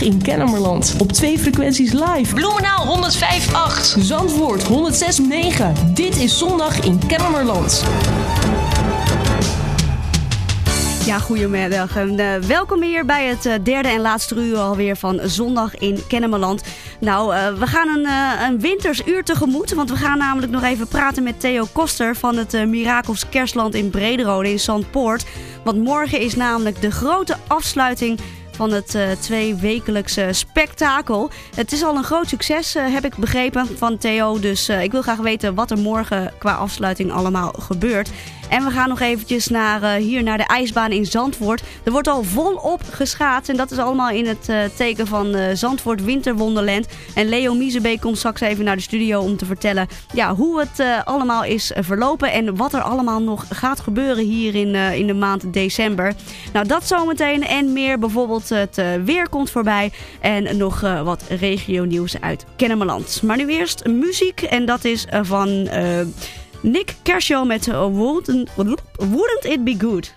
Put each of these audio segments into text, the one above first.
In Kennemerland. Op twee frequenties live. Bloemenaal 105.8. Zandvoort 106.9. Dit is Zondag in Kennemerland. Ja, goedemiddag en uh, welkom hier bij het uh, derde en laatste uur alweer van Zondag in Kennemerland. Nou, uh, we gaan een, een wintersuur tegemoet, want we gaan namelijk nog even praten met Theo Koster van het Mirakels Kerstland in Brederode in Zandpoort. Want morgen is namelijk de grote afsluiting van het uh, tweewekelijkse spektakel. Het is al een groot succes, uh, heb ik begrepen van Theo. Dus uh, ik wil graag weten wat er morgen qua afsluiting allemaal gebeurt. En we gaan nog eventjes naar, uh, hier naar de ijsbaan in Zandvoort. Er wordt al volop geschaatst. En dat is allemaal in het uh, teken van uh, Zandvoort Winterwonderland. En Leo Miezebeek komt straks even naar de studio om te vertellen ja, hoe het allemaal is verlopen. En wat er allemaal nog gaat gebeuren hier in, in de maand december. Nou, dat zometeen en meer. Bijvoorbeeld het weer komt voorbij. En nog wat regio nieuws uit Kennemerland. Maar nu eerst muziek. En dat is van... Nick Kershaw met Wouldn't, Wouldn't It Be Good?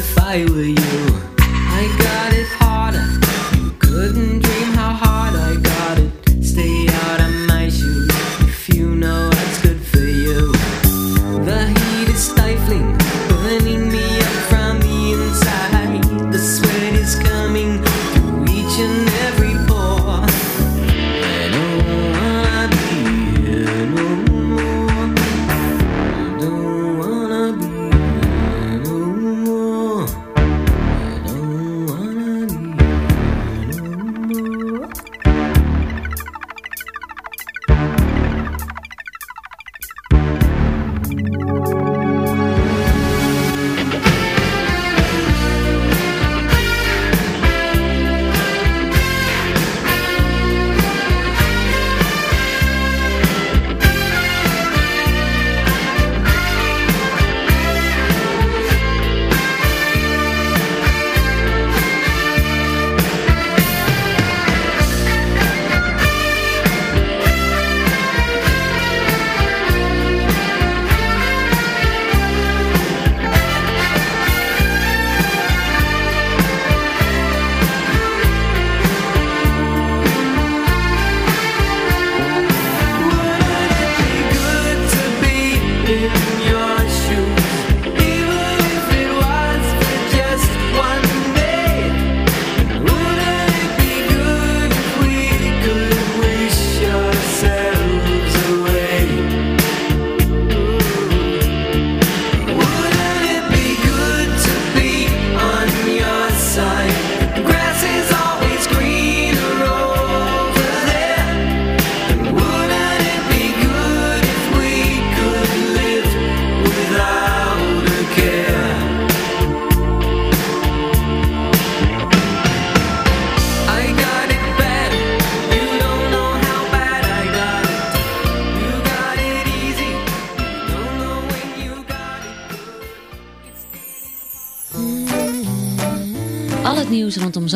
if I were you. I got it harder. You couldn't dream how hard I got it.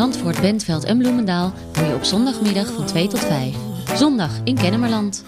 Zandvoort, Bentveld en Bloemendaal hoor je op zondagmiddag van 2 tot 5. Zondag in Kennemerland.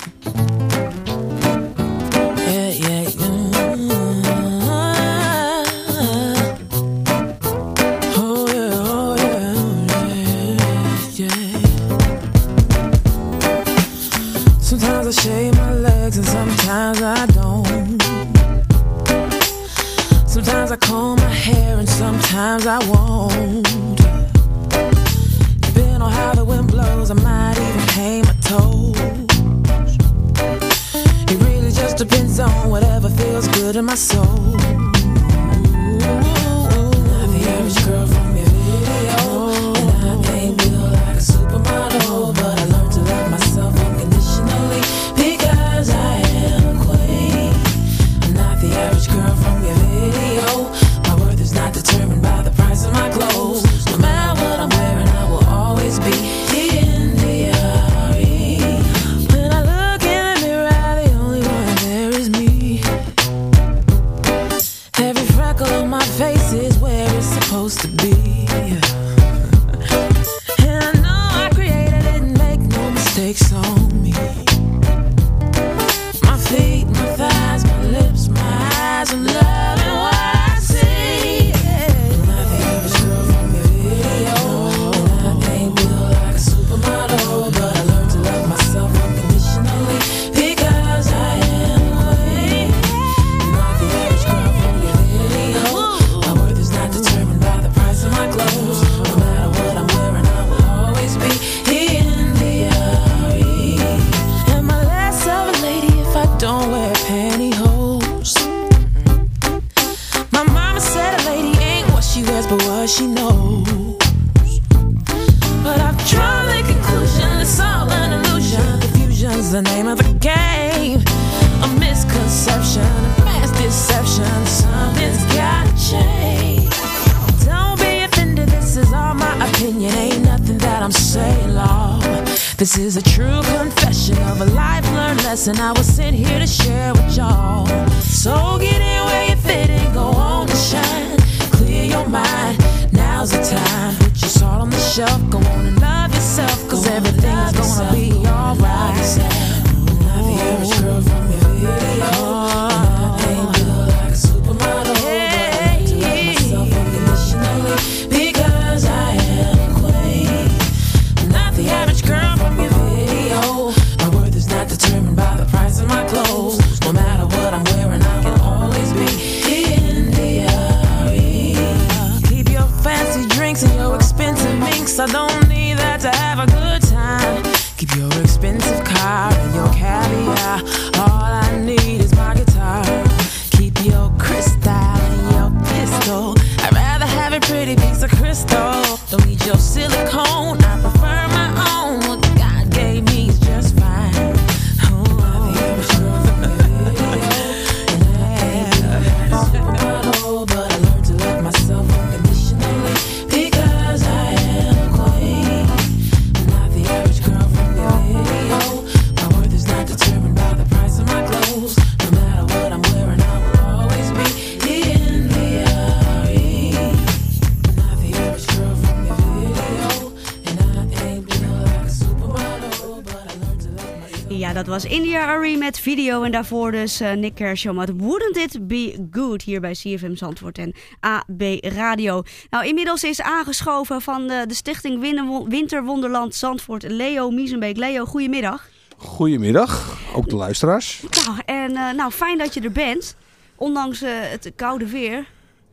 Met video en daarvoor dus eh, Nick Kershaw met Wouldn't It Be Good hier bij CFM Zandvoort en AB Radio. Nou, inmiddels is aangeschoven van de, de stichting Winter- Winterwonderland Zandvoort Leo Miesenbeek. Leo, goedemiddag. Goedemiddag, ook de luisteraars. Nou, en eh, nou, fijn dat je er bent, ondanks eh, het koude weer.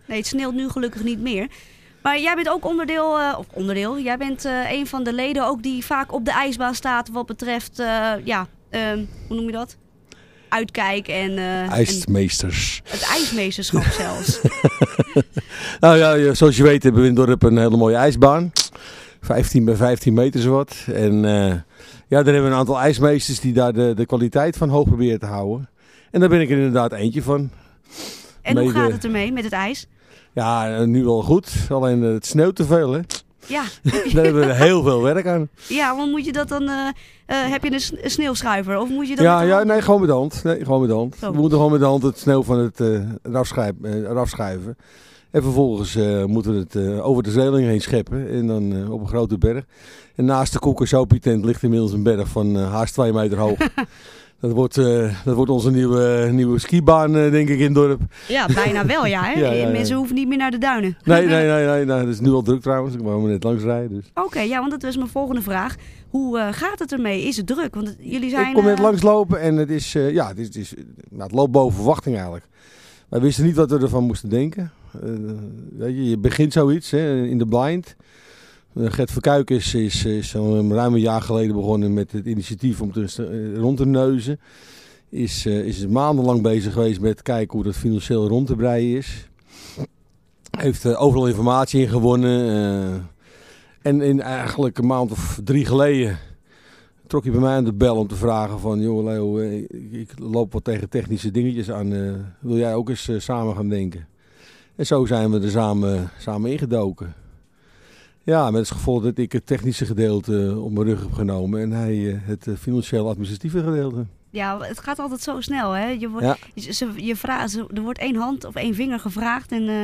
Nee, het sneeuwt nu gelukkig niet meer. Maar jij bent ook onderdeel, eh, of onderdeel, jij bent eh, een van de leden ook die vaak op de ijsbaan staat wat betreft, eh, ja, ehm, hoe noem je dat? Uitkijk en, eh, en IJsmeesters. het ijsmeesterschap zelfs. Nou ja, zoals je weet hebben we in het dorp een hele mooie ijsbaan. 15 bij 15 meter zowat. En eh, ja, daar hebben we een aantal ijsmeesters die daar de, de kwaliteit van hoog proberen te houden. En daar ben ik er inderdaad eentje van. En hoe gaat het ermee met het ijs? Ja, nu wel goed. Alleen eh, het sneeuwt te veel, hè. Ja, Daar hebben we heel veel werk aan. ja want moet je dat dan, eh, eh, heb je een, sneeuwschuiver of moet je dat Ja, ja, nee, gewoon met de hand. Nee, gewoon met de hand. Zo. We moeten gewoon met de hand het sneeuw van het eraf, schrijven, eh, eraf schuiven. En vervolgens moeten we het over de zeeling heen scheppen. En dan op een grote berg. En naast de koekersopie-tent ligt inmiddels een berg van haast twee meter hoog. dat, wordt, eh, dat wordt onze nieuwe, nieuwe skibaan, eh, denk ik, in het dorp. Ja, bijna wel, ja. Hè? Ja, ja, ja. Mensen hoeven niet meer naar de duinen. Nee, nee, nee, nee, nee. Dat is nu al druk trouwens. Ik wou net langs rijden. Dus. Oké, ja, want dat was mijn volgende vraag. Hoe eh, gaat het ermee? Is het druk? Want het- jullie zijn... Ik kom net eh, langslopen en het is, ja, het, is, het, is, nou, het loopt boven verwachting eigenlijk. Wij wisten niet wat we ervan moesten denken. Weet je, je begint zoiets hè, in de blind. Eh, Gert Verkuik is, is, is zo'n ruim een jaar geleden begonnen met het initiatief om te, eh, rond te neuzen. Is, eh, is maandenlang bezig geweest met kijken hoe dat financieel rond te breien is. Heeft overal informatie in gewonnen. en in eigenlijk een maand of drie geleden trok hij bij mij aan de bel om te vragen van... joh Leo, ik, loop wat tegen technische dingetjes aan. wil jij ook eens samen gaan denken? En zo zijn we er samen, samen ingedoken. Ja, met als gevolg dat ik het technische gedeelte op mijn rug heb genomen... en hij eh, het eh, financieel-administratieve gedeelte. Ja, het gaat altijd zo snel, hè? Je, wordt, Ja. je, vraagt, er wordt één hand of één vinger gevraagd en... eh,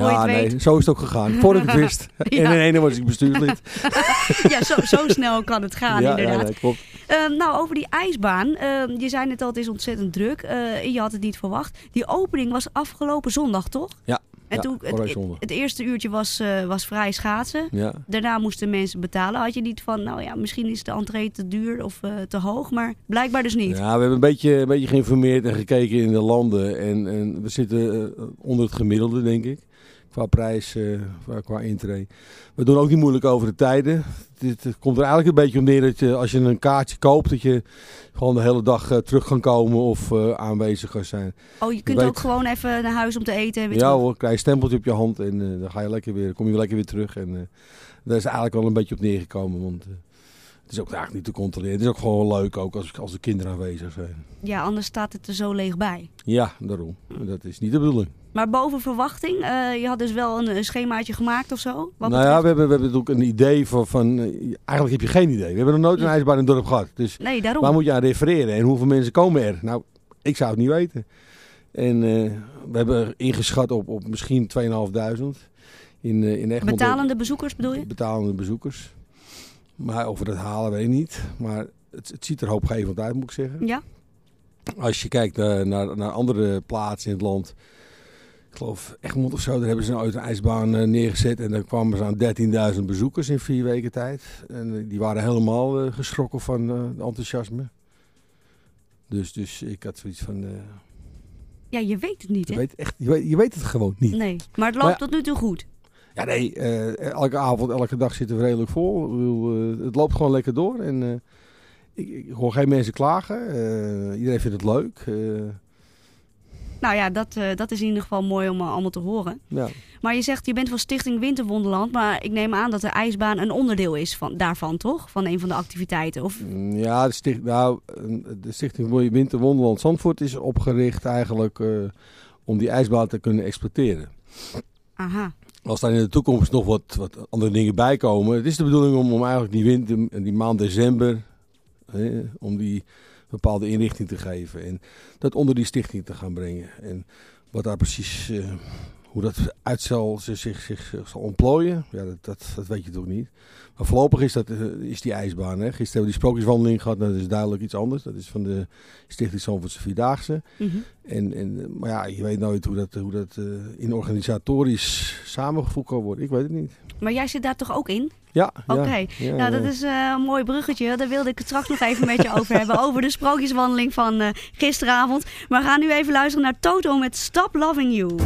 Voor Ja, het nee, weet. zo is het ook gegaan. Voordat ik het wist. Ja. En in ene was ik bestuurslid. ja, zo, zo snel kan het gaan, ja, ja, inderdaad. nee, klopt. Ehm, nou, over die ijsbaan. Ehm, je zei net al, het is ontzettend druk. Eh, je had het niet verwacht. Die opening was afgelopen zondag, toch? Ja, En ja, toen, Oranje het, eerste uurtje was, eh, was vrij schaatsen. Ja. Daarna moesten mensen betalen. Had je niet van, nou ja, misschien is de entree te duur of eh, te hoog. Maar blijkbaar dus niet. Ja, we hebben een beetje, een beetje geïnformeerd en gekeken in de landen. En, en we zitten eh, onder het gemiddelde, denk ik. Qua prijs, eh, qua, intree. We doen ook niet moeilijk over de tijden. Het, het komt er eigenlijk een beetje om neer dat je, als je een kaartje koopt, dat je gewoon de hele dag eh, terug kan komen of eh, aanwezig kan zijn. Oh, je kunt weet- ook gewoon even naar huis om te eten. En weer Ja terug. hoor, krijg je stempeltje op je hand en dan ga je lekker weer, kom je lekker weer terug. En daar is eigenlijk wel een beetje op neergekomen, want het is ook eigenlijk niet te controleren. Het is ook gewoon leuk ook als, als de kinderen aanwezig zijn. Ja, anders staat het er zo leeg bij. Ja, daarom. Dat is niet de bedoeling. Maar boven verwachting, eh, je had dus wel een, een schemaatje gemaakt of zo? Nou ja, we hebben, we hebben natuurlijk een idee van, van... eh, Eigenlijk heb je geen idee. We hebben nog nooit een ijsbaan in het dorp gehad. Dus Nee, daarom. waar moet je aan refereren? En hoeveel mensen komen er? Nou, ik zou het niet weten. En eh, we hebben ingeschat op, op misschien 2.500 in, in Egmond. Betalende bezoekers bedoel je? Betalende bezoekers. Maar of we dat halen, weet ik niet. Maar het, het ziet er hoopgevend uit, moet ik zeggen. Ja. Als je kijkt naar, naar andere plaatsen in het land. Geloof Egmond of zo, daar hebben ze ooit een ijsbaan eh, neergezet. En dan kwamen ze aan 13.000 bezoekers in vier weken tijd. En eh, die waren helemaal eh, geschrokken van enthousiasme. Dus, dus ik had zoiets van... Ja, je weet het niet, je, hè? weet echt, je, weet, je weet het gewoon niet. Nee, maar het loopt Maar ja. tot nu toe goed. Ja, nee, elke avond, elke dag zitten we redelijk vol. Ik bedoel, het loopt gewoon lekker door. En ik, ik hoor geen mensen klagen. Iedereen vindt het leuk. Nou ja, dat, eh, dat is in ieder geval mooi om eh, allemaal te horen. ja. Maar je zegt, je bent van Stichting Winterwonderland, maar ik neem aan dat de ijsbaan een onderdeel is van, daarvan, toch? Van een van de activiteiten. Of, Mm, Ja, de, sticht, nou, de Stichting Mooie Winter Wonderland Zandvoort is opgericht eigenlijk eh, om die ijsbaan te kunnen exploiteren. aha. Als daar in de toekomst nog wat, wat andere dingen bij komen. Het is de bedoeling om, om eigenlijk die winter, die maand december, hè, om die bepaalde inrichting te geven. En dat onder die stichting te gaan brengen. En wat daar precies, eh, hoe dat uit zal, zich, zich, zich zal ontplooien, ja, dat, dat, dat weet je toch niet. Maar voorlopig is, dat, eh, is die ijsbaan. Hè. Gisteren hebben we die sprookjeswandeling gehad, nou, dat is duidelijk iets anders. Dat is van de Stichting Zandvoortse Vierdaagse. Mhm. En, en, eh, maar ja, je weet nooit hoe dat, hoe dat eh, in organisatorisch samengevoegd kan worden. Ik weet het niet. Maar jij zit daar toch ook in? Ja, Oké. ja, ja, nou, dat is eh, een mooi bruggetje. Daar wilde ik het straks nog even met je over hebben. Over de sprookjeswandeling van gisteravond. Maar we gaan nu even luisteren naar Toto met Stop Loving You.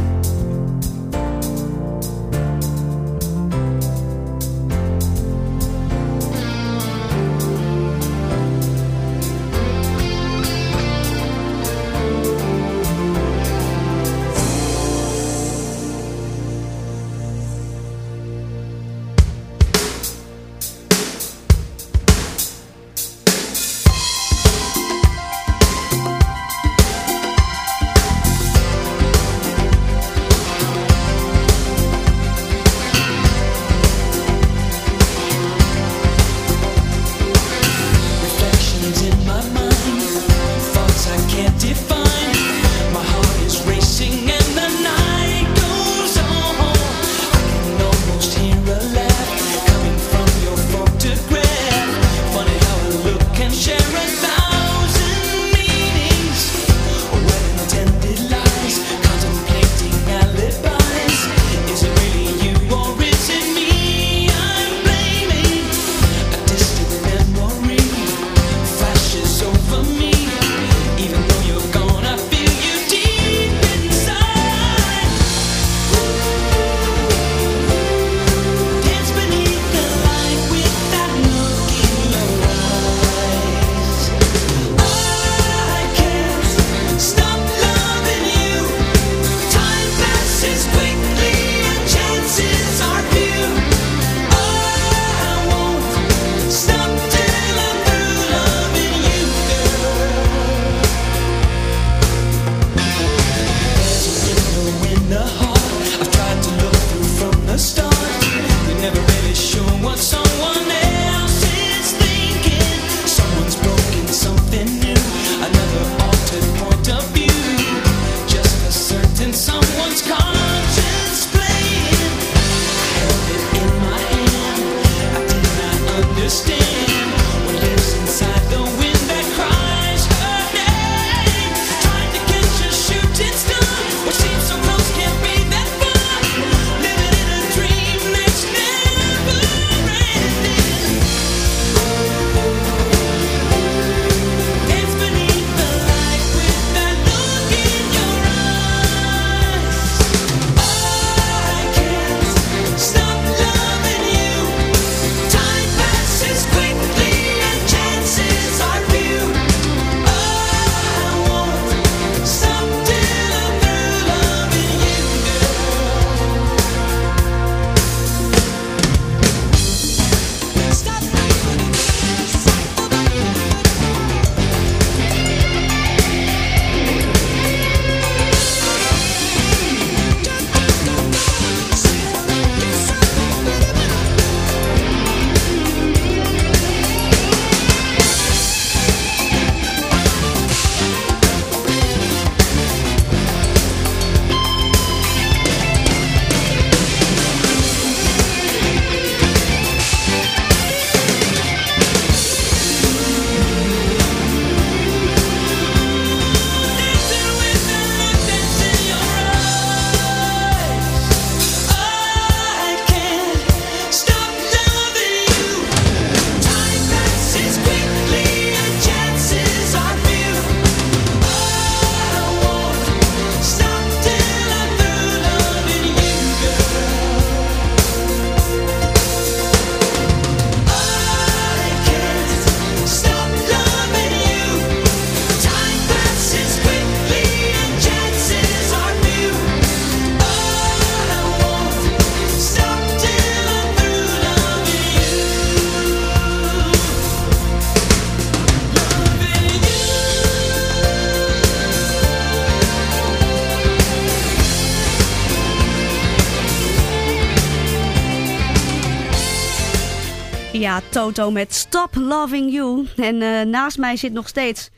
Toto met Stop Loving You. En uh, naast mij zit nog steeds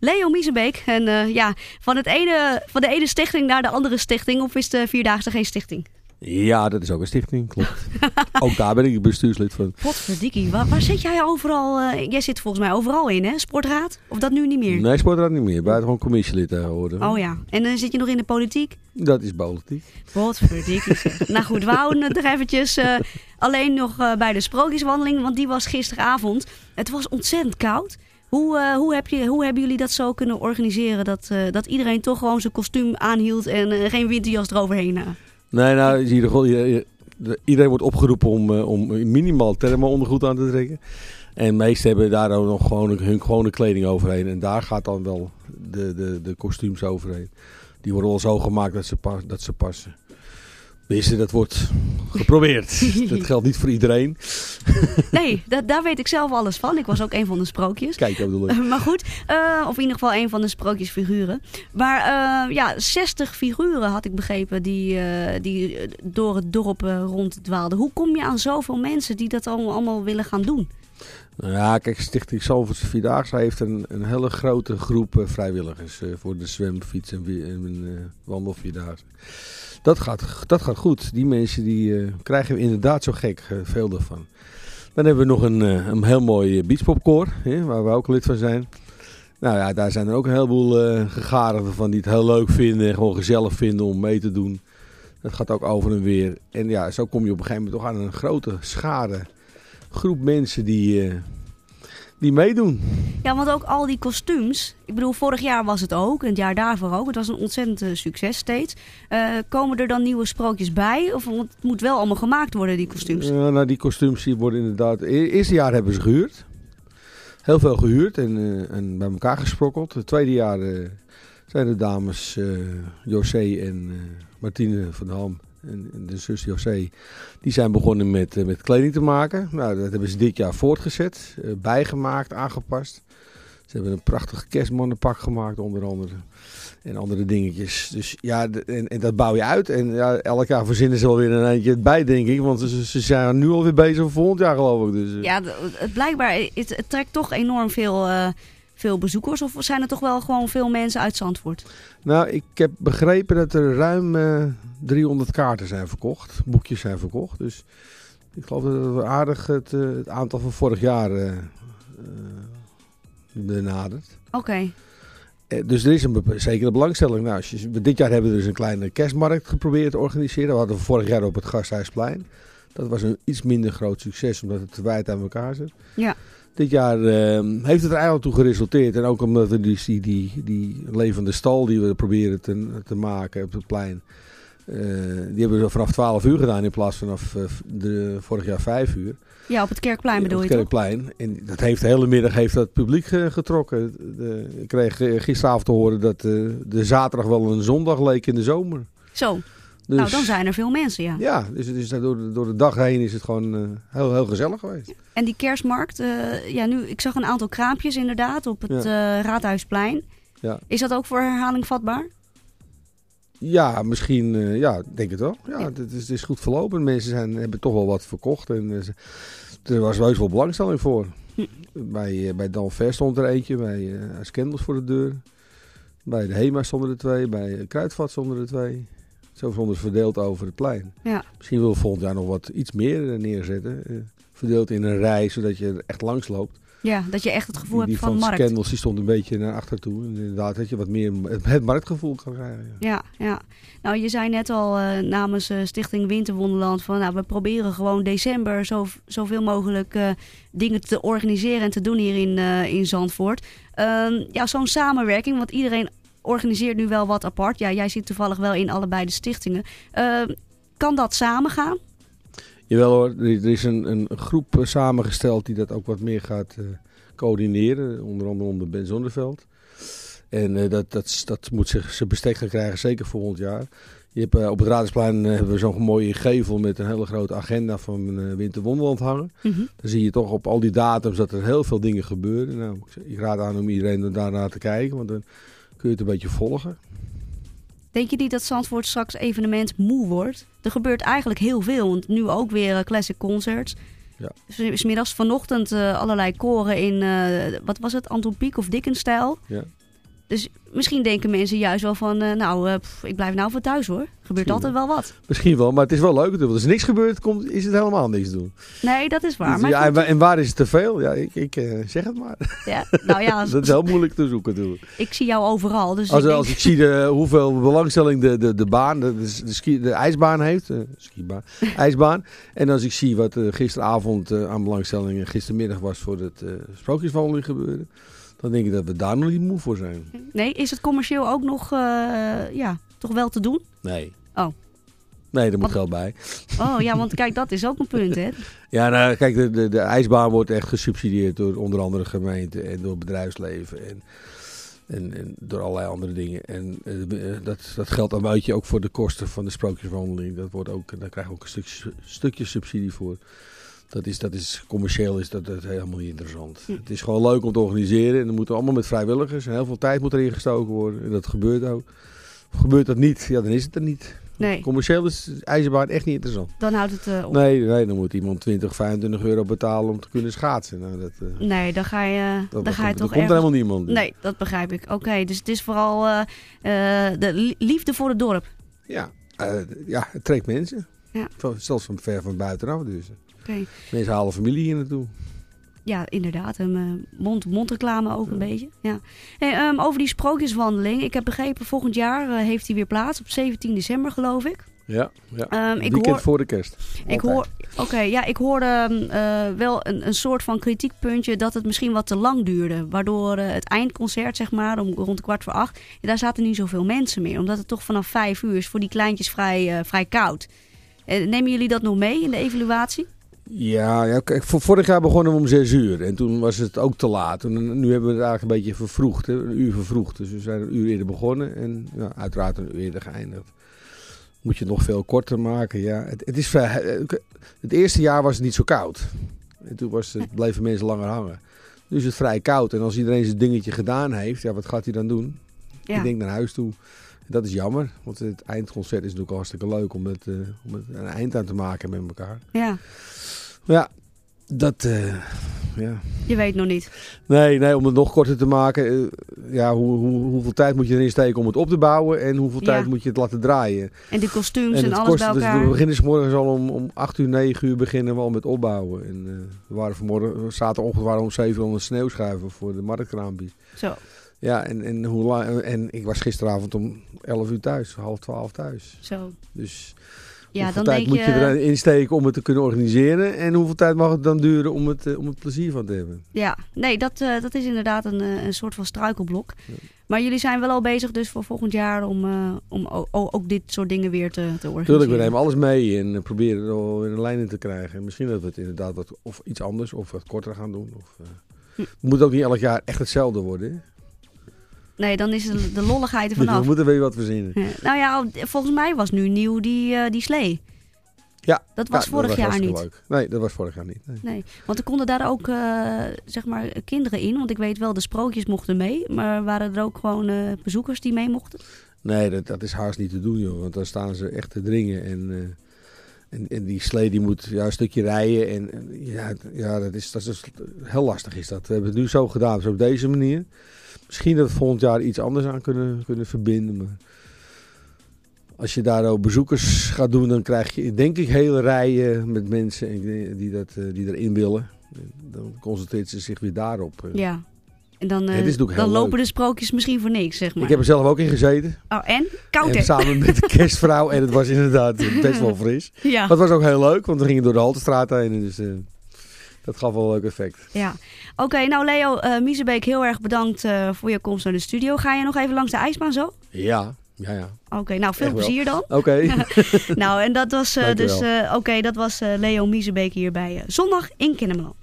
Leo Miezenbeek. En uh, ja, van, het ene, van de ene stichting naar de andere stichting. Of is de Vierdaagse geen stichting? Ja, dat is ook een stichting, klopt. ook daar ben ik bestuurslid van. Potverdikkie, waar, waar zit jij overal? Uh, jij zit volgens mij overal in, hè? Sportraad? Of dat nu niet meer? Nee, sportraad niet meer. Buiten gewoon commissielid tegenwoordig. Oh ja. En dan zit je nog in de politiek? Dat is politiek. Potverdikkie. nou goed, we houden het er eventjes uh, alleen nog bij de sprookjeswandeling. Want die was gisteravond. Het was ontzettend koud. Hoe, hoe, heb je, hoe hebben jullie dat zo kunnen organiseren? Dat, dat iedereen toch gewoon zijn kostuum aanhield en geen winterjas eroverheen? Nee, nou, in ieder iedereen wordt opgeroepen om, om minimaal thermo-ondergoed aan te trekken. En meesten hebben daar ook nog gewoon hun gewone kleding overheen. En daar gaat dan wel de, de, de kostuums overheen. Die worden al zo gemaakt dat ze, pas, dat ze passen. Wisten, dat wordt geprobeerd. dat geldt niet voor iedereen. nee, dat, daar weet ik zelf alles van. Ik was ook een van de sprookjes. Kijk, dat bedoel ik. maar goed, uh, of in ieder geval een van de sprookjesfiguren. Maar uh, ja, 60 figuren had ik begrepen die, uh, die door het dorp ronddwaalden. Hoe kom je aan zoveel mensen die dat allemaal willen gaan doen? Nou ja, kijk, Stichting Zalverse Vierdaagse heeft een, een hele grote groep vrijwilligers voor de zwem, fiets en, en wandelvierdaagse. Dat gaat, dat gaat goed. Die mensen die krijgen we inderdaad zo gek veel ervan. Dan hebben we nog een, een heel mooi beachpopkoor, waar we ook lid van zijn. Nou ja, daar zijn er ook een heleboel uh, van die het heel leuk vinden en gewoon gezellig vinden om mee te doen. Dat gaat ook over en weer. En ja, zo kom je op een gegeven moment toch aan een grote schade groep mensen die, die meedoen. Ja, want ook al die kostuums. Ik bedoel, vorig jaar was het ook, en het jaar daarvoor ook. Het was een ontzettend uh, succes steeds. Uh, komen er dan nieuwe sprookjes bij? Of want het moet wel allemaal gemaakt worden, die kostuums? Ja, nou, die kostuums die worden inderdaad... Het eerste jaar hebben ze gehuurd. Heel veel gehuurd en, en bij elkaar gesprokkeld. Het tweede jaar zijn de dames José en Martine van Ham en de zus José, die zijn begonnen met, met kleding te maken. Nou, dat hebben ze dit jaar voortgezet, bijgemaakt, aangepast. Ze hebben een prachtig kerstmannenpak gemaakt onder andere. En andere dingetjes. Dus ja, en, en dat bouw je uit. En ja, elk jaar verzinnen ze wel weer een eindje bij, denk ik. Want ze, zijn nu alweer bezig voor volgend jaar, geloof ik. Dus, ja, het, blijkbaar, het, het, trekt toch enorm veel... veel bezoekers? Of zijn er toch wel gewoon veel mensen uit Zandvoort? Nou, ik heb begrepen dat er ruim uh, 300 kaarten zijn verkocht. Boekjes zijn verkocht. Dus ik geloof dat het aardig het, uh, het aantal van vorig jaar uh, benadert. Oké. Okay. Dus er is een zekere belangstelling. Nou, je, dit jaar hebben we dus een kleine kerstmarkt geprobeerd te organiseren. Dat hadden we vorig jaar op het Gasthuisplein. Dat was een iets minder groot succes, omdat het te wijd aan elkaar zit. Ja. Dit jaar uh, heeft het er eigenlijk toe geresulteerd. En ook omdat we die, die, die levende stal die we proberen te, te maken op het plein. Uh, die hebben we vanaf 12 uur gedaan in plaats van vanaf uh, de, vorig jaar 5 uur. Ja, op het Kerkplein bedoel je Op het Kerkplein. En dat heeft de hele middag heeft dat publiek getrokken. De, ik kreeg gisteravond te horen dat de zaterdag wel een zondag leek in de zomer. Zo. Dus, nou, dan zijn er veel mensen, ja. Ja, dus, dus door, de, door de dag heen is het gewoon uh, heel, heel gezellig geweest. En die kerstmarkt, uh, ja, nu, ik zag een aantal kraampjes inderdaad op het ja. uh, Raadhuisplein. Ja. Is dat ook voor herhaling vatbaar? Ja, misschien, ja, denk het wel. Ja, ja. Het, is, het is goed verlopen. Mensen zijn, hebben toch wel wat verkocht. En er was wel wel belangstelling voor. Hm. Bij, bij Dan Ver stond er eentje, bij Skendels voor de deur. Bij de Hema stonden er twee, bij Kruidvat stonden er twee. Zo zonder verdeeld over het plein. Ja. Misschien wil volgend jaar nog wat iets meer neerzetten. Uh, verdeeld in een rij, zodat je er echt langs loopt. Ja, dat je echt het gevoel die, hebt van, van markt. Scandals, die stond een beetje naar achter toe. En inderdaad, dat je wat meer het, het marktgevoel kan krijgen. Ja. ja, ja. Nou, je zei net al uh, namens uh, Stichting Winterwonderland van... Nou, we proberen gewoon december zo, zoveel mogelijk uh, dingen te organiseren en te doen hier in, in Zandvoort. Ehm, ja, zo'n samenwerking, want iedereen organiseert nu wel wat apart. Ja, jij zit toevallig wel in allebei de stichtingen. Uh, kan dat samen gaan? Jawel hoor, er is een, een groep samengesteld die dat ook wat meer gaat uh, coördineren. Onder andere onder Ben Zonneveld. En uh, dat, dat, dat moet zich zijn bestek gaan krijgen, zeker volgend jaar. Je hebt, uh, op het Raadsplein hebben we zo'n mooie gevel met een hele grote agenda van uh, Winterwonderland hangen. Mm -hmm. Dan zie je toch op al die datums dat er heel veel dingen gebeuren. Nou, ik raad aan om iedereen daarnaar te kijken, want dan kun je het een beetje volgen. Denk je niet dat Zandvoort straks evenement moe wordt? Er gebeurt eigenlijk heel veel. Want nu ook weer classic concerts. Ja. Smiddags vanochtend eh, allerlei koren in, eh, wat was het, Anton Pieck of Dickens-stijl. Ja. Dus misschien denken mensen juist wel van, eh, nou, eh, pff, ik blijf nou voor thuis hoor. Gebeurt Misschien altijd wel wat. Misschien wel, maar het is wel leuk. Want als er niks gebeurt, komt, is het helemaal niks doen. Nee, dat is waar. Maar ja, en, waar is het te veel? Ja, ik, ik eh, zeg het maar. ja, nou ja, dat is heel moeilijk te zoeken natuurlijk. ik zie jou overal. Dus Als, ik denk, als ik zie de, hoeveel belangstelling de, de, de baan, de, de, de, ski, de ijsbaan heeft, skibaan, ijsbaan. En als ik zie wat gisteravond aan belangstelling en gistermiddag was voor het sprookjeswandeling gebeurde. Dan denk ik dat we daar nog niet moe voor zijn. nee, is het commercieel ook nog, eh, ja, toch wel te doen? Nee. Oh. Nee, er moet geld bij. Oh ja, want kijk, dat is ook een punt, hè? Ja, nou, kijk, de, de, de ijsbaan wordt echt gesubsidieerd door onder andere gemeenten en door bedrijfsleven en, en, en door allerlei andere dingen. En eh, eh, dat, dat geldt dan weet je ook voor de kosten van de sprookjeswandeling. Dat wordt ook, daar krijg je ook een stukje subsidie voor. Dat is, dat is commercieel is dat, dat helemaal niet interessant. Hm. Het is gewoon leuk om te organiseren en dan moeten we allemaal met vrijwilligers. En heel veel tijd moet erin gestoken worden en dat gebeurt ook. Gebeurt dat niet, ja, dan is het er niet. Nee, Commercieel is ijsbaan echt niet interessant. dan houdt het eh, op. Nee, nee, dan moet iemand 20, 25 euro betalen om te kunnen schaatsen. Nou, dat, eh, Nee, dan ga je, dat, dan ga je dat toch komt ergens... helemaal niemand. Nee, dat begrijp ik. Oké, dus het is vooral eh, de li- liefde voor het dorp. Ja, ja, het trekt mensen. Ja. Zelfs van ver van buitenaf dus. Oké. Mensen halen familie hier naartoe. Ja, inderdaad. En eh, mondreclame ook een beetje. Ja. Hey, ehm, over die sprookjeswandeling. Ik heb begrepen, volgend jaar eh, heeft die weer plaats. Op 17 december, geloof ik. Ja, ja. Ehm, ik Weekend hoor, voor de kerst. ik hoor, oké, ja, ik hoorde ehm, eh, wel een, een soort van kritiekpuntje dat het misschien wat te lang duurde. Waardoor het eindconcert, zeg maar, om rond kwart voor acht, daar zaten niet zoveel mensen meer. Omdat het toch vanaf vijf uur is voor die kleintjes vrij, vrij koud. Nemen jullie dat nog mee in de evaluatie? Ja, ja kijk, vorig jaar begonnen we om 6 uur. En toen was het ook te laat. En nu hebben we het eigenlijk een beetje vervroegd. Hè? Een uur vervroegd. Dus we zijn een uur eerder begonnen. En ja, uiteraard een uur eerder geëindigd. Moet je het nog veel korter maken. Ja, het, het, is vrij, het eerste jaar was het niet zo koud. En toen was het, bleven mensen langer hangen. Nu is het vrij koud. En als iedereen zijn dingetje gedaan heeft, ja, wat gaat hij dan doen? Ja. Ik denk naar huis toe. Dat is jammer. Want het eindconcert is natuurlijk hartstikke leuk om het, eh, om het een eind aan te maken met elkaar. ja, Maar ja, dat. eh, ja. je weet nog niet. Nee, nee, om het nog korter te maken. eh, ja, hoe, hoe, hoeveel tijd moet je erin steken om het op te bouwen? En hoeveel Ja. tijd moet je het laten draaien? En die kostuums en, alles kost, bij dus elkaar. we beginnen 's morgens al om, om 8 uur, 9 uur beginnen we al met opbouwen. En we waren vanmorgen, zaterdagochtend waren we om 7 uur om sneeuwschuiven voor de marktkraampjes. Zo. Ja, en, en, hoe lang, en ik was gisteravond om 11 uur thuis, half 12 thuis. Zo. Dus Ja, hoeveel dan tijd denk moet je je, erin steken om het te kunnen organiseren? En hoeveel tijd mag het dan duren om het, eh, om het plezier van te hebben? ja, nee, dat, eh, dat is inderdaad een, eh, een soort van struikelblok. Maar jullie zijn wel al bezig dus voor volgend jaar om, om ook dit soort dingen weer te, te organiseren. Tuurlijk, we nemen alles mee en proberen er wel weer een lijn in te krijgen. En misschien dat we het inderdaad wat, of iets anders of wat korter gaan doen. Of, Hm. Het moet ook niet elk jaar echt hetzelfde worden. Nee, dan is de, de lolligheid er Dus we moeten weer wat verzinnen. Ja. Nou ja, volgens mij was nu nieuw die, eh, die slee. Ja, Dat was Ja, vorig jaar niet. Leuk. Nee, dat was vorig jaar niet. Nee. Nee, want er konden daar ook eh, zeg maar kinderen in. Want ik weet wel, de sprookjes mochten mee. Maar waren er ook gewoon eh, bezoekers die mee mochten? Nee, dat, dat is haast niet te doen, joh. Want dan staan ze echt te dringen. En, en, en die slee die moet ja, een stukje rijden. En, en ja, ja dat, is, dat is heel lastig is dat. We hebben het nu zo gedaan, dus op deze manier. Misschien dat we volgend jaar iets anders aan kunnen, kunnen verbinden. Maar als je daar ook bezoekers gaat doen, dan krijg je denk ik hele rijen met mensen en die, dat, eh, die erin willen. En Dan concentreert ze zich weer daarop. eh. Ja. En dan, eh, Het dan lopen leuk. de sprookjes misschien voor niks, zeg maar. Ik heb er zelf ook in gezeten. Oh, en? Koud, En samen met de kerstvrouw. En het was inderdaad best wel fris. Ja. Dat was ook heel leuk, want we gingen door de Haltestraat heen. en Dus dat gaf wel een leuk effect. Ja. Oké, nou Leo uh, Miezebeek, heel erg bedankt uh, voor je komst naar de studio. Ga je nog even langs de ijsbaan zo? Ja, ja, ja. Oké, okay, nou veel Echt wel. plezier dan. Oké. Okay. nou, en dat was uh, u dus, oké, okay, dat was Leo Miezebeek hier bij Zondag in Kennemerland.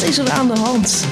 Dat is er aan de hand.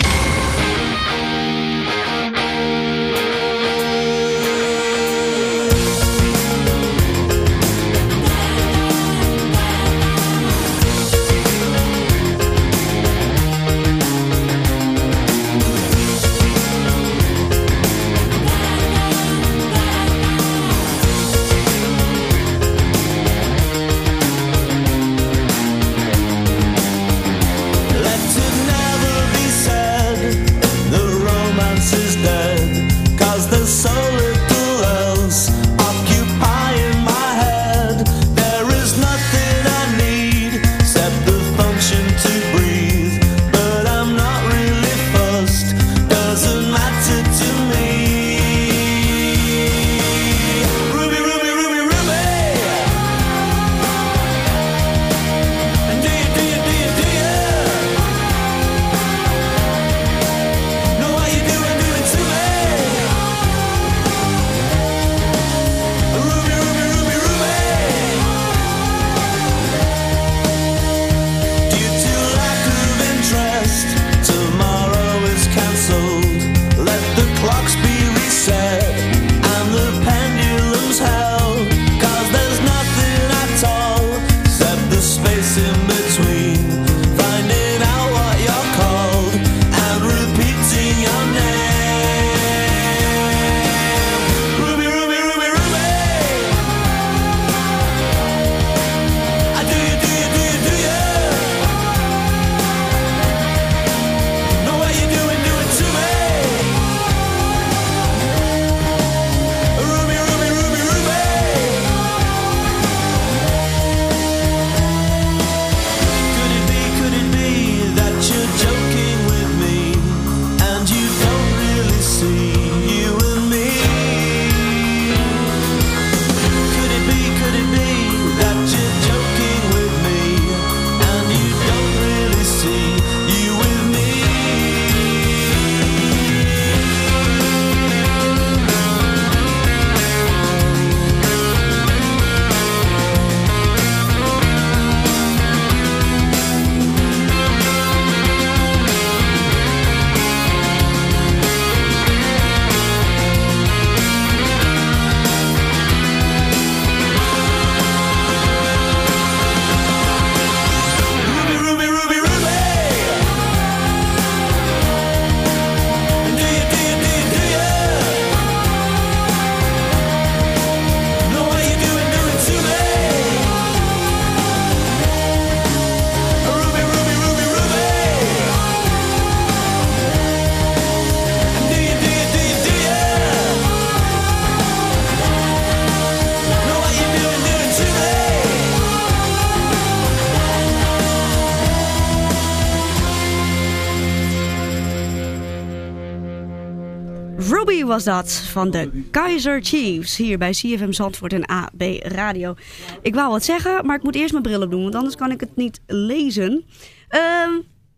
Was dat van de Kaiser Chiefs hier bij CFM Zandvoort en AB Radio. Ik wou wat zeggen, maar ik moet eerst mijn bril opdoen, want anders kan ik het niet lezen. Ehm,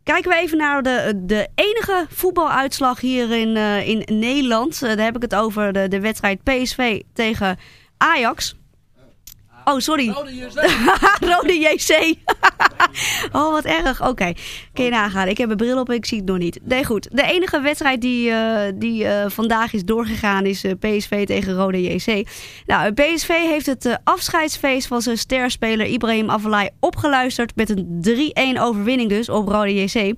kijken we even naar de, de enige voetbaluitslag hier in, eh, in Nederland. Eh, daar heb ik het over de, de wedstrijd PSV tegen Ajax. Oh, sorry. Rode JC. oh, wat erg. Oké. Kun je nagaan. Ik heb mijn bril op en ik zie het nog niet. Nee, goed. De enige wedstrijd die, eh, die eh, vandaag is doorgegaan is eh, PSV tegen Rode JC. Nou, PSV heeft het afscheidsfeest van zijn sterspeler Ibrahim Afellay opgeluisterd met een 3-1 overwinning dus op Rode JC.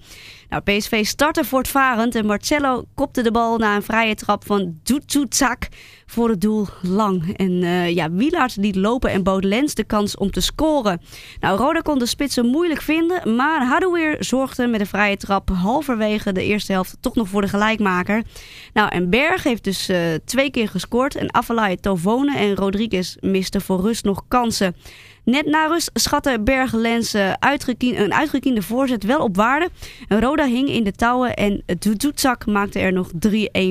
Nou, PSV startte voortvarend en Marcelo kopte de bal na een vrije trap van Doetsoetzak voor het doel lang. En eh ja, Wielaert liet lopen en bood Lens de kans om te scoren. Nou, Roda kon de spitsen moeilijk vinden, maar Hadouier zorgde met een vrije trap halverwege de eerste helft toch nog voor de gelijkmaker. Nou, en Berg heeft dus eh, twee keer gescoord en Avalai Tovone en Rodriguez misten voor rust nog kansen. Net na rust schatte Berglens uitgekien, een uitgekiende voorzet wel op waarde. Roda hing in de touwen en Doetzak maakte er nog 3-1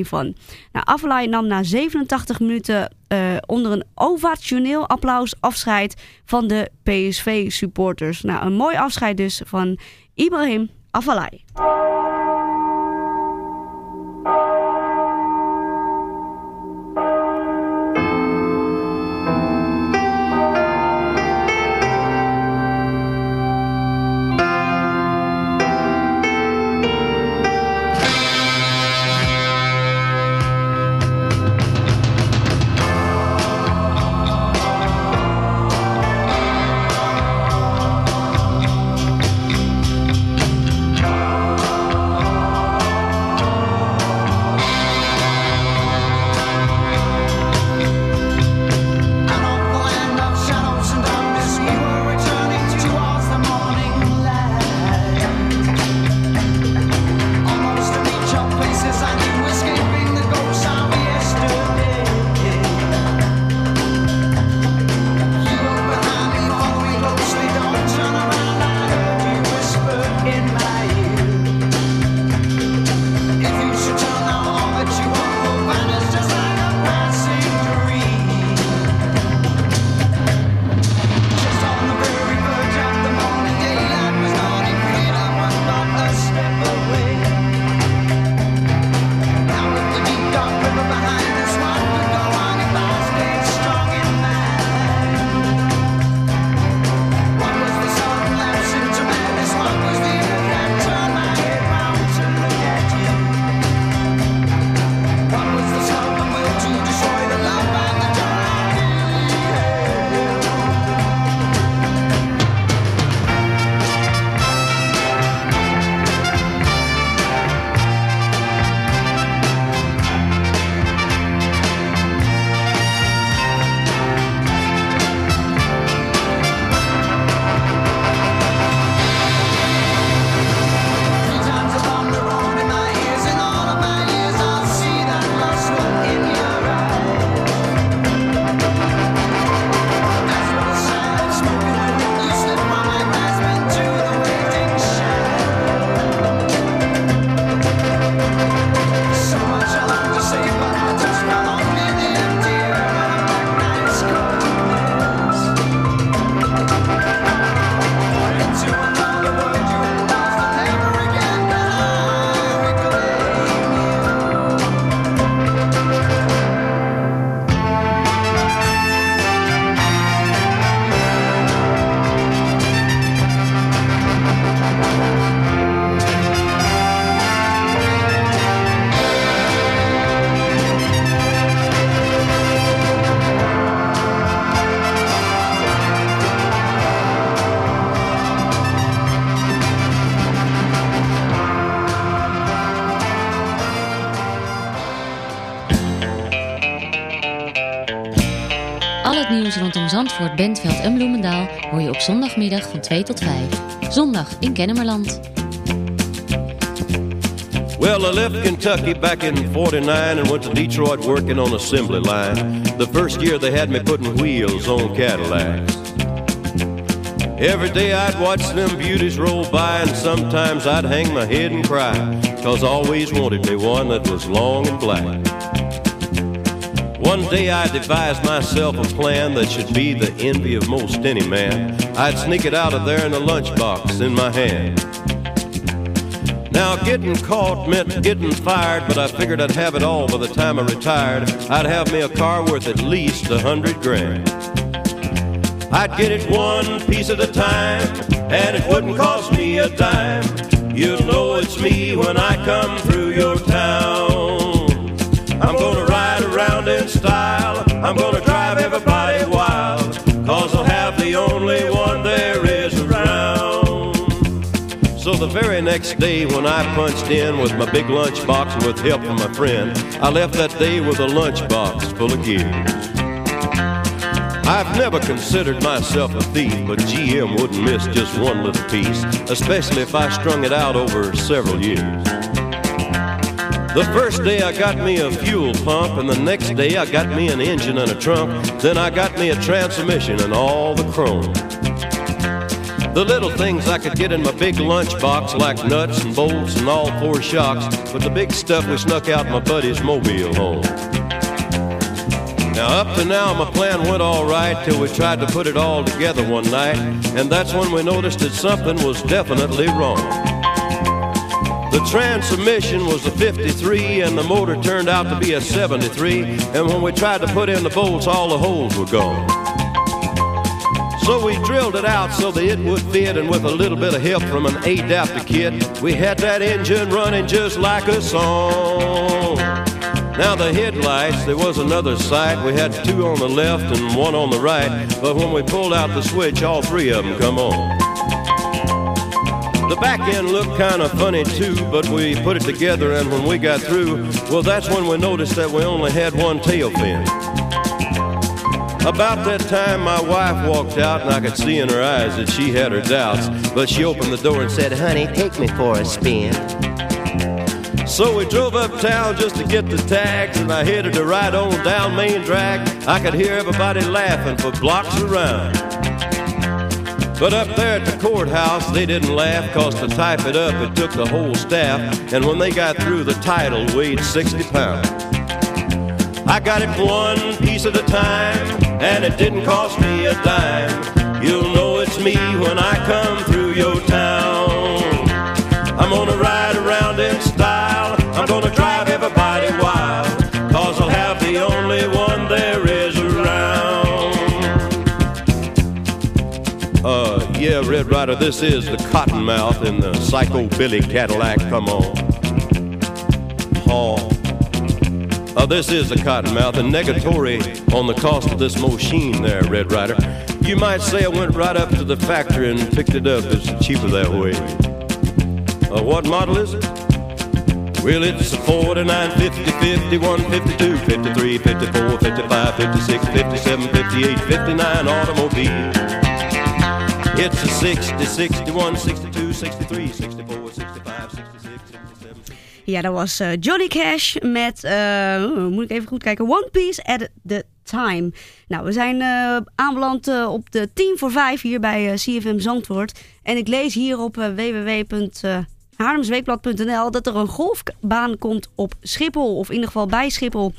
van. Nou, nam na 87 minuten uh, onder een ovationeel applaus afscheid van de PSV-supporters. Nou, een mooi afscheid dus van Ibrahim Avalai. Zandvoort, Bentveld en Bloemendaal hoor je op zondagmiddag van 2 tot 5. Zondag in Kennemerland. Well, I left Kentucky back in 49 and went to Detroit working on assembly line. The first year they had me putting wheels on Cadillacs. Every day I'd watch them beauties roll by and sometimes I'd hang my head and cry. Cause I always wanted me one that was long and black. One day I devised myself a plan that should be the envy of most any man. I'd sneak it out of there in a lunchbox in my hand. Now, getting caught meant getting fired, but I figured I'd have it all by the time I retired. I'd have me a car worth at least a hundred grand. I'd get it one piece at a time, and it wouldn't cost me a dime. You'll know it's me when I come through your town. I'm gonna style. I'm gonna drive everybody wild. Cause I'll have the only one there is around. So the very next day when I punched in with my big lunchbox and with help from my friend, I left that day with a lunchbox full of gears. I've never considered myself a thief, but GM wouldn't miss just one little piece, especially if I strung it out over several years. The first day I got me a fuel pump, and the next day I got me an engine and a trunk. Then I got me a transmission and all the chrome. The little things I could get in my big lunchbox, like nuts and bolts and all four shocks, but the big stuff we snuck out my buddy's mobile home. Now, up to now, my plan went all right till we tried to put it all together one night, and that's when we noticed that something was definitely wrong. The transmission was a 53 and the motor turned out to be a 73. And when we tried to put in the bolts, all the holes were gone. So we drilled it out so that it would fit, and with a little bit of help from an adapter kit, we had that engine running just like a song. Now the headlights, there was another sight. We had two on the left and one on the right, but when we pulled out the switch, all three of them come on. The back end looked kind of funny too, but we put it together, and when we got through, well, that's when we noticed that we only had one tail fin. About that time, my wife walked out, and I could see in her eyes that she had her doubts, but she opened the door and said, Honey, take me for a spin. So we drove uptown just to get the tags, and I headed to ride on down Main Drag. I could hear everybody laughing for blocks around. But up there at the courthouse, they didn't laugh, cause to type it up, it took the whole staff. And when they got through, the title weighed 60 pounds. I got it one piece at a time, and it didn't cost me a dime. You'll know it's me when I come through your town. Rider, this is the Cottonmouth in the Psycho Billy Cadillac. Come on. Oh. Uh, this is the Cottonmouth, and negatory on the cost of this machine there, Red Rider. You might say I went right up to the factory and picked it up. It's cheaper that way. Uh, what model is it? Well, it's a 49, 50, 51, 52, 53, 54, 55, 56, 57, 58, 59 automobile. It's a 60, 61, 62, 63, 64, 65, 66, 67. Ja, dat was eh, Johnny Cash met, eh, moet ik even goed kijken, One Piece at the Time. Nou, we zijn eh, aanbeland op de 10 voor 5 hier bij CFM Zandvoort. En ik lees hier op uh, www.haarlemsweekblad.nl dat er een golfbaan komt op Schiphol. Of in ieder geval bij Schiphol.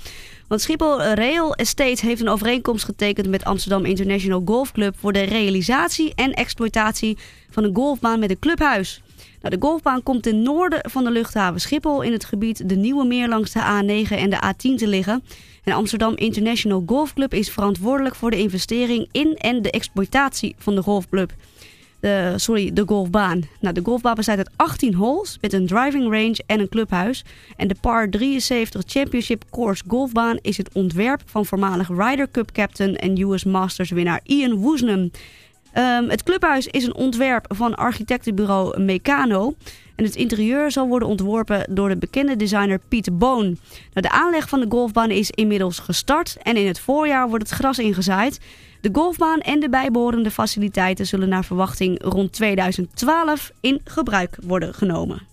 Want Schiphol Rail Estate heeft een overeenkomst getekend met Amsterdam International Golf Club... voor de realisatie en exploitatie van een golfbaan met een clubhuis. Nou, de golfbaan komt ten noorden van de luchthaven Schiphol in het gebied de Nieuwe Meer langs de A9 en de A10 te liggen. En Amsterdam International Golf Club is verantwoordelijk voor de investering in en de exploitatie van de golfclub. De, sorry, de golfbaan. Nou, de golfbaan bestaat uit 18 holes met een driving range en een clubhuis. En de Par 73 Championship Course golfbaan is het ontwerp van voormalig Ryder Cup captain en US Masters winnaar Ian Woosnam. Um, het clubhuis is een ontwerp van architectenbureau Meccano. En het interieur zal worden ontworpen door de bekende designer Piet Boon. Nou, de aanleg van de golfbaan is inmiddels gestart en in het voorjaar wordt het gras ingezaaid. De golfbaan en de bijbehorende faciliteiten zullen naar verwachting rond 2012 in gebruik worden genomen.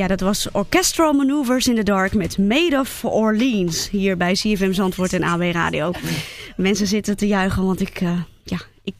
Ja, dat was Orchestral Maneuvers in the Dark met Made of Orleans. Hier bij CFM Zandvoort en AB Radio. Mensen zitten te juichen, want ik, eh,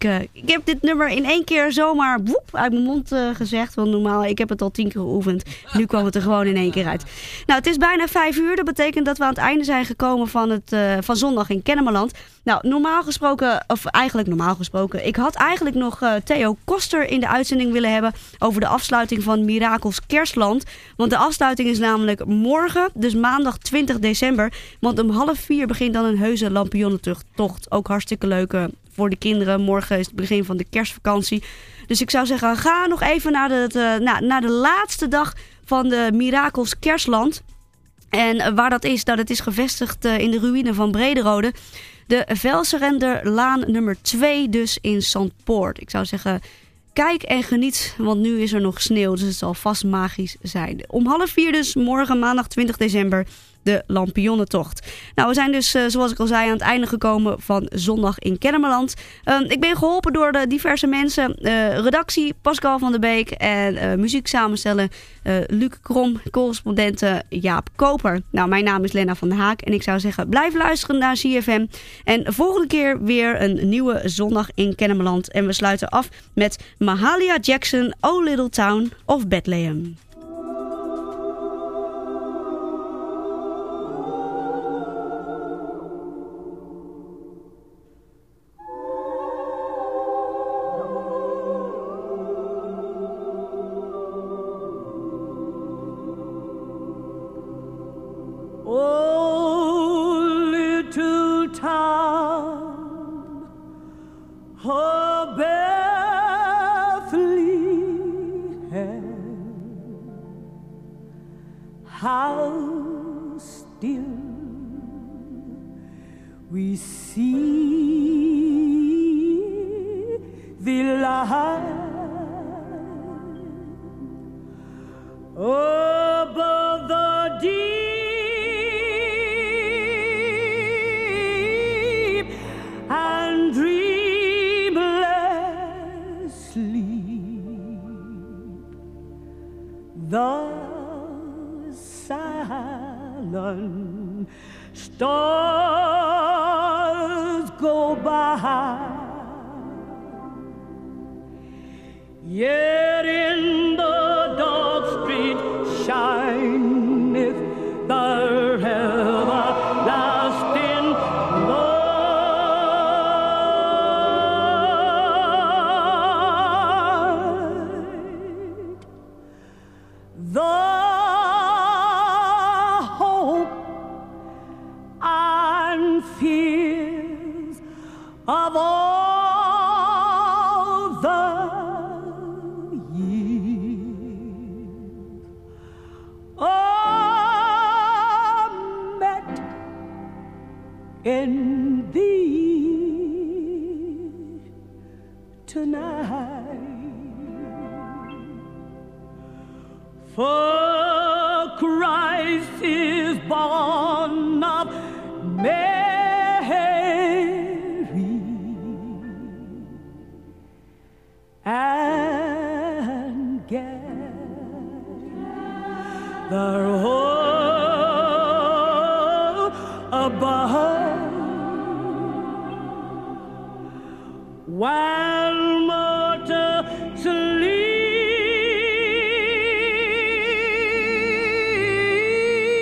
ik, eh, ik heb dit nummer in één keer zomaar uit mijn mond eh, gezegd. Want normaal, ik heb het al tien keer geoefend. Nu kwam het er gewoon in één keer uit. Nou, het is bijna vijf uur. Dat betekent dat we aan het einde zijn gekomen van, het, eh, van zondag in Kennemerland. Nou, normaal gesproken, of eigenlijk normaal gesproken. Ik had eigenlijk nog Theo Koster in de uitzending willen hebben over de afsluiting van Mirakels Kerstland. Want de afsluiting is namelijk morgen, dus maandag 20 december. Want om half vier begint dan een heuse lampionnentocht. Ook hartstikke leuk eh, voor de kinderen. Morgen is het begin van de kerstvakantie. Dus ik zou zeggen, ga nog even naar de, eh, na- naar de laatste dag van de Mirakels Kerstland. En eh, waar dat is, dat het is gevestigd eh, in de ruïne van Brederode. De Velserenderlaan nummer 2 dus in Zandpoort. Ik zou zeggen, kijk en geniet, want nu is er nog sneeuw. Dus het zal vast magisch zijn. Om half vier dus, morgen maandag 20 december, de Lampionnentocht. Nou, we zijn dus, eh, zoals ik al zei, aan het einde gekomen van zondag in Kennemerland. Ehm, ik ben geholpen door de diverse mensen. eh, redactie Pascal van der Beek en eh, muziek samenstellen Luc Krom, correspondenten Jaap Koper. Nou, mijn naam is Lena van der Haak en ik zou zeggen, blijf luisteren naar CFM. En volgende keer weer een nieuwe zondag in Kennemerland. En we sluiten af met Mahalia Jackson, O Little Town of Bethlehem. Still we see the light. Above